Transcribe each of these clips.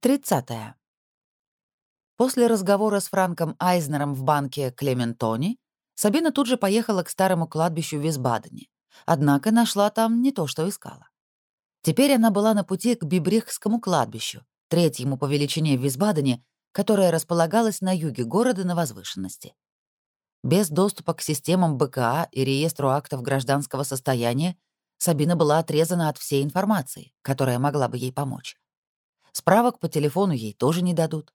30. После разговора с Франком Айзнером в банке Клементони Сабина тут же поехала к старому кладбищу в Висбадене, однако нашла там не то, что искала. Теперь она была на пути к Бибрехскому кладбищу, третьему по величине в Висбадене, которое располагалось на юге города на возвышенности. Без доступа к системам БКА и реестру актов гражданского состояния Сабина была отрезана от всей информации, которая могла бы ей помочь. Справок по телефону ей тоже не дадут.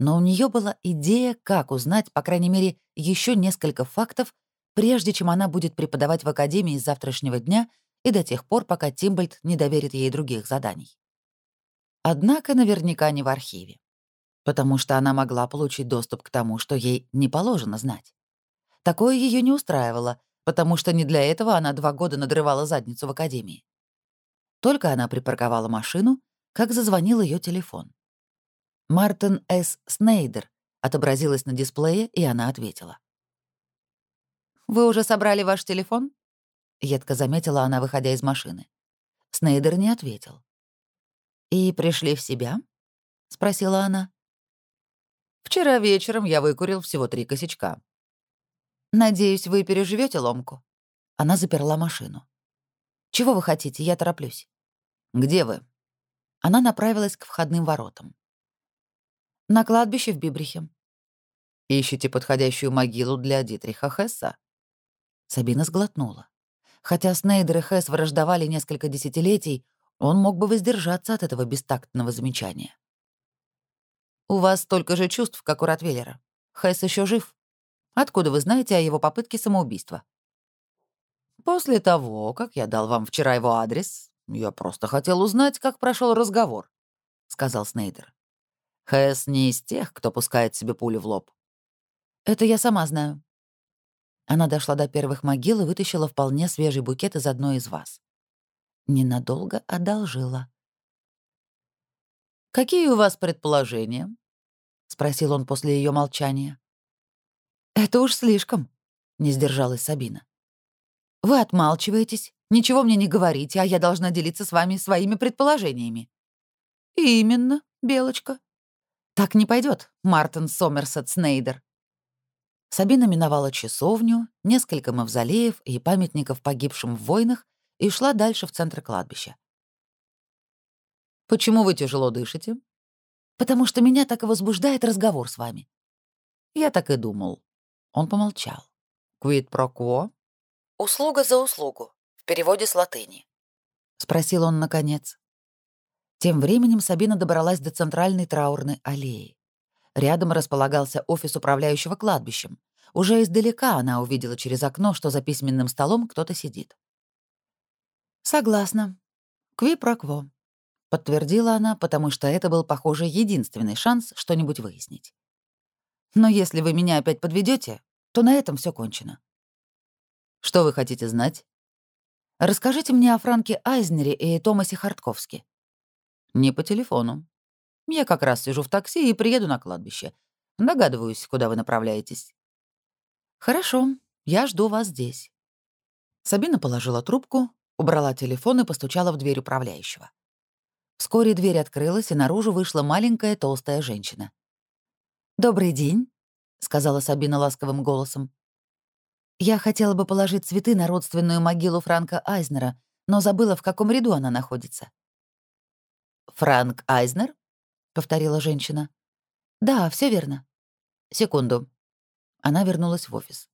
Но у нее была идея, как узнать, по крайней мере, еще несколько фактов, прежде чем она будет преподавать в академии с завтрашнего дня и до тех пор, пока Тимбольд не доверит ей других заданий. Однако наверняка не в архиве, потому что она могла получить доступ к тому, что ей не положено знать. Такое ее не устраивало, потому что не для этого она два года надрывала задницу в академии. Только она припарковала машину, как зазвонил ее телефон. Мартин С. Снейдер отобразилась на дисплее, и она ответила. «Вы уже собрали ваш телефон?» — едко заметила она, выходя из машины. Снейдер не ответил. «И пришли в себя?» — спросила она. «Вчера вечером я выкурил всего три косячка». «Надеюсь, вы переживете ломку?» Она заперла машину. «Чего вы хотите? Я тороплюсь». «Где вы?» Она направилась к входным воротам. «На кладбище в Бибрихе». «Ищете подходящую могилу для Дитриха Хесса?» Сабина сглотнула. Хотя Снейдер и Хесс враждовали несколько десятилетий, он мог бы воздержаться от этого бестактного замечания. «У вас столько же чувств, как у Ротвейлера. Хесс еще жив. Откуда вы знаете о его попытке самоубийства?» «После того, как я дал вам вчера его адрес, «Я просто хотел узнать, как прошел разговор», — сказал Снейдер. «Хэс не из тех, кто пускает себе пулю в лоб». «Это я сама знаю». Она дошла до первых могил и вытащила вполне свежий букет из одной из вас. Ненадолго одолжила. «Какие у вас предположения?» — спросил он после ее молчания. «Это уж слишком», — не сдержалась Сабина. «Вы отмалчиваетесь, Ничего мне не говорите, а я должна делиться с вами своими предположениями». «Именно, Белочка». «Так не пойдет, Мартин Сомерсет Снейдер». Сабина миновала часовню, несколько мавзолеев и памятников погибшим в войнах и шла дальше в центр кладбища. «Почему вы тяжело дышите?» «Потому что меня так и возбуждает разговор с вами». «Я так и думал». Он помолчал. «Квит про кво?» «Услуга за услугу в переводе с латыни?» — спросил он наконец. Тем временем Сабина добралась до центральной траурной аллеи. Рядом располагался офис управляющего кладбищем. Уже издалека она увидела через окно, что за письменным столом кто-то сидит. «Согласна. Кви прокво», — подтвердила она, потому что это был, похоже, единственный шанс что-нибудь выяснить. «Но если вы меня опять подведете, то на этом все кончено». «Что вы хотите знать?» Расскажите мне о Франке Айзнере и Томасе Хартковске». «Не по телефону. Я как раз сижу в такси и приеду на кладбище. Догадываюсь, куда вы направляетесь». «Хорошо, я жду вас здесь». Сабина положила трубку, убрала телефон и постучала в дверь управляющего. Вскоре дверь открылась, и наружу вышла маленькая толстая женщина. «Добрый день», — сказала Сабина ласковым голосом. Я хотела бы положить цветы на родственную могилу Франка Айзнера, но забыла, в каком ряду она находится. «Франк Айзнер?» — повторила женщина. «Да, все верно». «Секунду». Она вернулась в офис.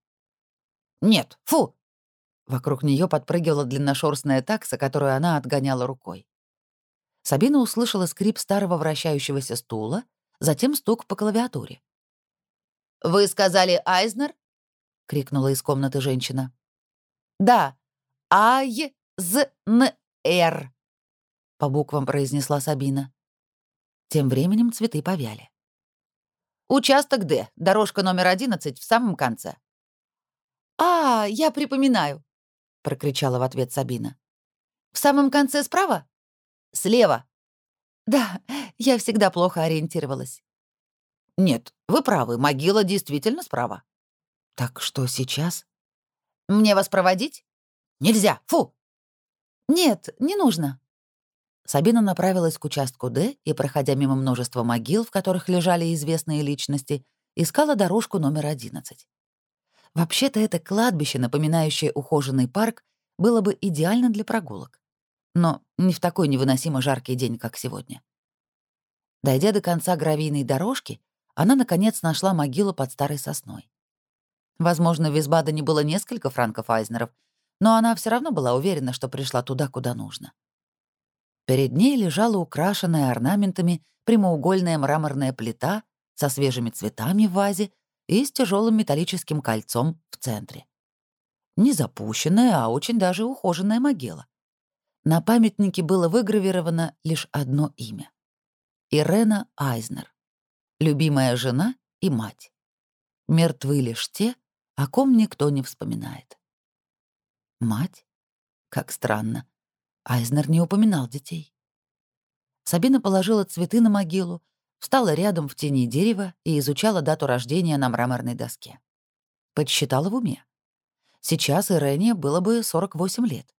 «Нет, фу!» Вокруг нее подпрыгивала длинношерстная такса, которую она отгоняла рукой. Сабина услышала скрип старого вращающегося стула, затем стук по клавиатуре. «Вы сказали Айзнер?» — крикнула из комнаты женщина. «Да, А-Й-З-Н-Р», — по буквам произнесла Сабина. Тем временем цветы повяли. «Участок Д, дорожка номер одиннадцать в самом конце». «А, я припоминаю», — прокричала в ответ Сабина. «В самом конце справа?» «Слева». «Да, я всегда плохо ориентировалась». «Нет, вы правы, могила действительно справа». «Так что сейчас?» «Мне вас проводить?» «Нельзя! Фу!» «Нет, не нужно». Сабина направилась к участку Д и, проходя мимо множества могил, в которых лежали известные личности, искала дорожку номер 11. Вообще-то это кладбище, напоминающее ухоженный парк, было бы идеально для прогулок. Но не в такой невыносимо жаркий день, как сегодня. Дойдя до конца гравийной дорожки, она, наконец, нашла могилу под старой сосной. Возможно, в Висбадене было несколько франков Айзнеров, но она все равно была уверена, что пришла туда, куда нужно. Перед ней лежала украшенная орнаментами прямоугольная мраморная плита со свежими цветами в вазе и с тяжелым металлическим кольцом в центре. Не запущенная, а очень даже ухоженная могила. На памятнике было выгравировано лишь одно имя — Ирена Айзнер, любимая жена и мать. Мертвы лишь те, о ком никто не вспоминает. Мать? Как странно. Айзнер не упоминал детей. Сабина положила цветы на могилу, встала рядом в тени дерева и изучала дату рождения на мраморной доске. Подсчитала в уме. Сейчас Ирене было бы 48 лет.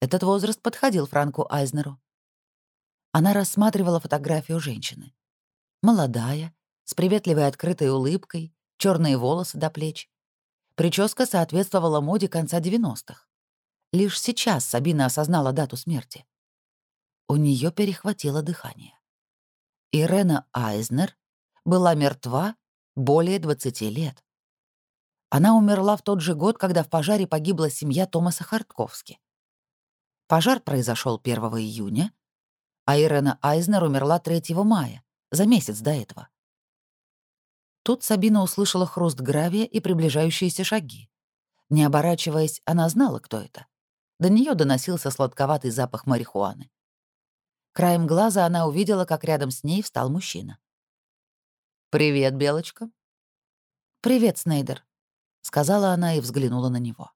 Этот возраст подходил Франку Айзнеру. Она рассматривала фотографию женщины. Молодая, с приветливой открытой улыбкой, черные волосы до плеч. Прическа соответствовала моде конца 90-х. Лишь сейчас Сабина осознала дату смерти. У нее перехватило дыхание. Ирена Айзнер была мертва более 20 лет. Она умерла в тот же год, когда в пожаре погибла семья Томаса Хартковски. Пожар произошел 1 июня, а Ирена Айзнер умерла 3 мая, за месяц до этого. Тут Сабина услышала хруст гравия и приближающиеся шаги. Не оборачиваясь, она знала, кто это. До нее доносился сладковатый запах марихуаны. Краем глаза она увидела, как рядом с ней встал мужчина. «Привет, Белочка». «Привет, Снейдер», — сказала она и взглянула на него.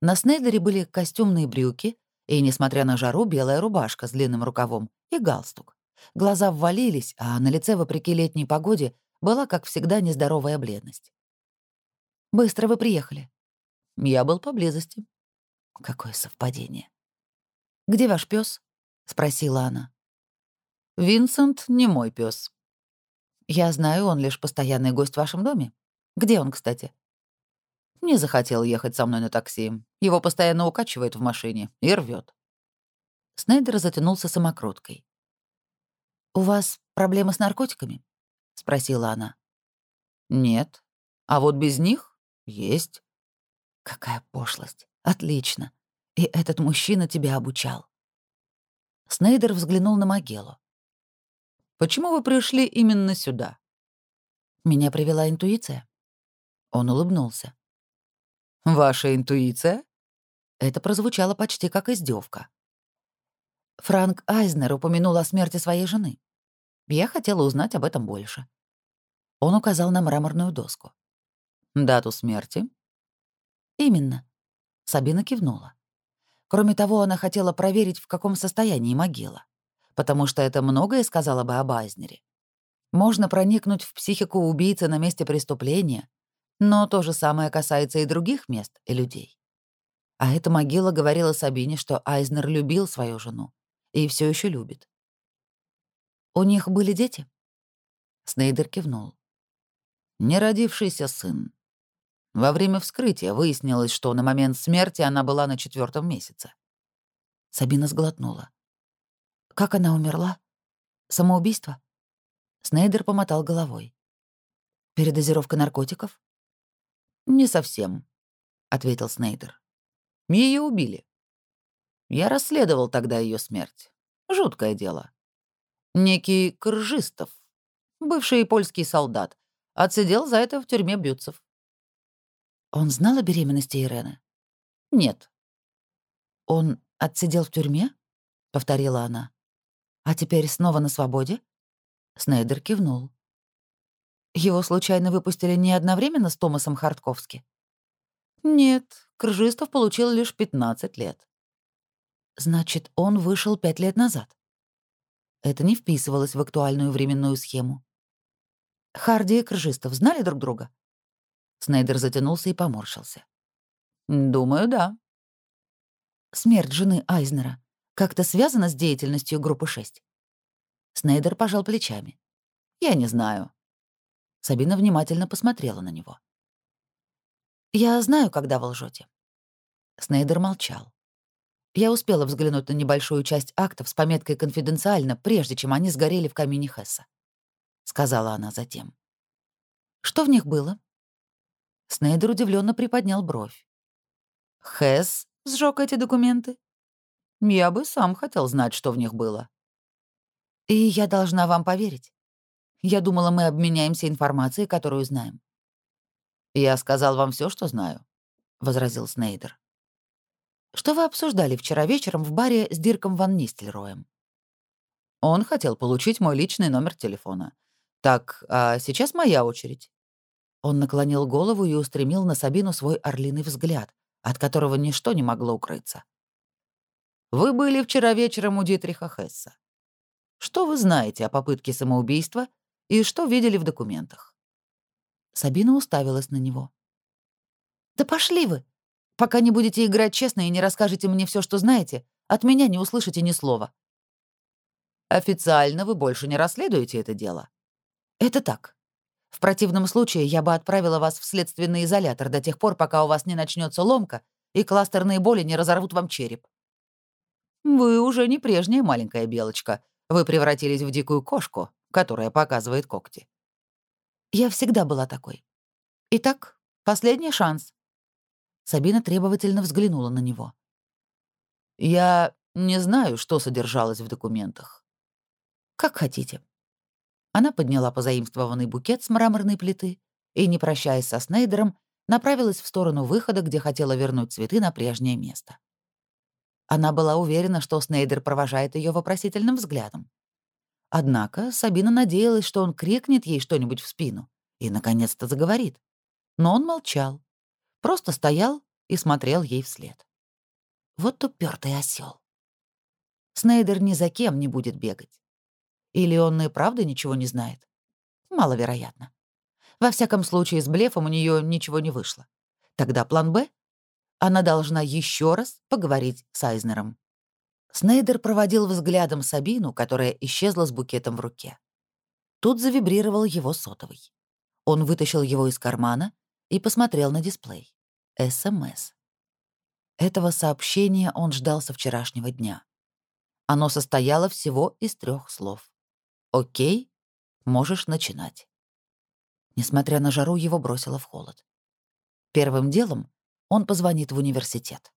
На Снейдере были костюмные брюки и, несмотря на жару, белая рубашка с длинным рукавом и галстук. Глаза ввалились, а на лице, вопреки летней погоде, была, как всегда, нездоровая бледность. «Быстро вы приехали». «Я был поблизости», Какое совпадение. «Где ваш пес? спросила она. «Винсент не мой пес. «Я знаю, он лишь постоянный гость в вашем доме. Где он, кстати?» «Не захотел ехать со мной на такси. Его постоянно укачивает в машине и рвет. Снайдер затянулся самокруткой. «У вас проблемы с наркотиками?» — спросила она. «Нет. А вот без них есть». «Какая пошлость. Отлично. И этот мужчина тебя обучал. Снейдер взглянул на могилу. «Почему вы пришли именно сюда?» Меня привела интуиция. Он улыбнулся. «Ваша интуиция?» Это прозвучало почти как издевка. Франк Айзнер упомянул о смерти своей жены. Я хотела узнать об этом больше. Он указал на мраморную доску. «Дату смерти?» «Именно. Сабина кивнула. Кроме того, она хотела проверить, в каком состоянии могила, потому что это многое сказала бы об Айзнере. Можно проникнуть в психику убийцы на месте преступления, но то же самое касается и других мест и людей. А эта могила говорила Сабине, что Айзнер любил свою жену и все еще любит. «У них были дети?» Снейдер кивнул. «Неродившийся сын. Во время вскрытия выяснилось, что на момент смерти она была на четвертом месяце. Сабина сглотнула. «Как она умерла? Самоубийство?» Снейдер помотал головой. «Передозировка наркотиков?» «Не совсем», — ответил Снейдер. Ее убили. Я расследовал тогда ее смерть. Жуткое дело. Некий Кржистов, бывший польский солдат, отсидел за это в тюрьме Бютцев. Он знал о беременности Ирены? Нет. Он отсидел в тюрьме? Повторила она. А теперь снова на свободе? Снейдер кивнул. Его случайно выпустили не одновременно с Томасом Хартковски? Нет, Крыжистов получил лишь 15 лет. Значит, он вышел пять лет назад. Это не вписывалось в актуальную временную схему. Харди и Крыжистов знали друг друга? Снейдер затянулся и поморщился. «Думаю, да». Смерть жены Айзнера как-то связано с деятельностью группы 6? Снейдер пожал плечами. Я не знаю. Сабина внимательно посмотрела на него. Я знаю, когда вы лжете. Снейдер молчал. Я успела взглянуть на небольшую часть актов с пометкой «Конфиденциально», прежде чем они сгорели в камине Хесса. Сказала она затем. Что в них было? Снейдер удивленно приподнял бровь. Хесс сжег эти документы? Я бы сам хотел знать, что в них было. И я должна вам поверить. Я думала, мы обменяемся информацией, которую знаем. Я сказал вам все, что знаю, возразил Снейдер. Что вы обсуждали вчера вечером в баре с Дирком Ван Нистельроем? Он хотел получить мой личный номер телефона. Так, а сейчас моя очередь. Он наклонил голову и устремил на Сабину свой орлиный взгляд, от которого ничто не могло укрыться. «Вы были вчера вечером у Дитриха Хесса. Что вы знаете о попытке самоубийства и что видели в документах?» Сабина уставилась на него. «Да пошли вы! Пока не будете играть честно и не расскажете мне все, что знаете, от меня не услышите ни слова». «Официально вы больше не расследуете это дело?» «Это так. В противном случае я бы отправила вас в следственный изолятор до тех пор, пока у вас не начнется ломка и кластерные боли не разорвут вам череп. Вы уже не прежняя маленькая белочка. Вы превратились в дикую кошку, которая показывает когти. Я всегда была такой. Итак, последний шанс. Сабина требовательно взглянула на него. Я не знаю, что содержалось в документах. Как хотите. Она подняла позаимствованный букет с мраморной плиты и, не прощаясь со Снейдером, направилась в сторону выхода, где хотела вернуть цветы на прежнее место. Она была уверена, что Снейдер провожает ее вопросительным взглядом. Однако Сабина надеялась, что он крикнет ей что-нибудь в спину и, наконец-то, заговорит. Но он молчал, просто стоял и смотрел ей вслед. Вот упертый осел. Снейдер ни за кем не будет бегать. Или он и правда ничего не знает? Маловероятно. Во всяком случае, с блефом у нее ничего не вышло. Тогда план «Б»? Она должна еще раз поговорить с Айзнером. Снейдер проводил взглядом Сабину, которая исчезла с букетом в руке. Тут завибрировал его сотовый. Он вытащил его из кармана и посмотрел на дисплей. СМС. Этого сообщения он ждал со вчерашнего дня. Оно состояло всего из трех слов. «Окей, можешь начинать». Несмотря на жару, его бросило в холод. Первым делом он позвонит в университет.